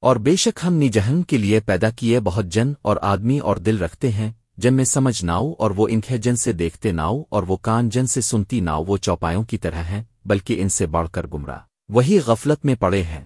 اور بے شک ہم نے جہنم کے لیے پیدا کیے بہت جن اور آدمی اور دل رکھتے ہیں، جن میں سمجھ ناؤ اور وہ انکھے جن سے دیکھتے ناؤ اور وہ کان جن سے سنتی ناؤ وہ چوپایوں کی طرح ہیں، بلکہ ان سے بڑھ کر گمراہ۔ وہی غفلت میں پڑے ہیں۔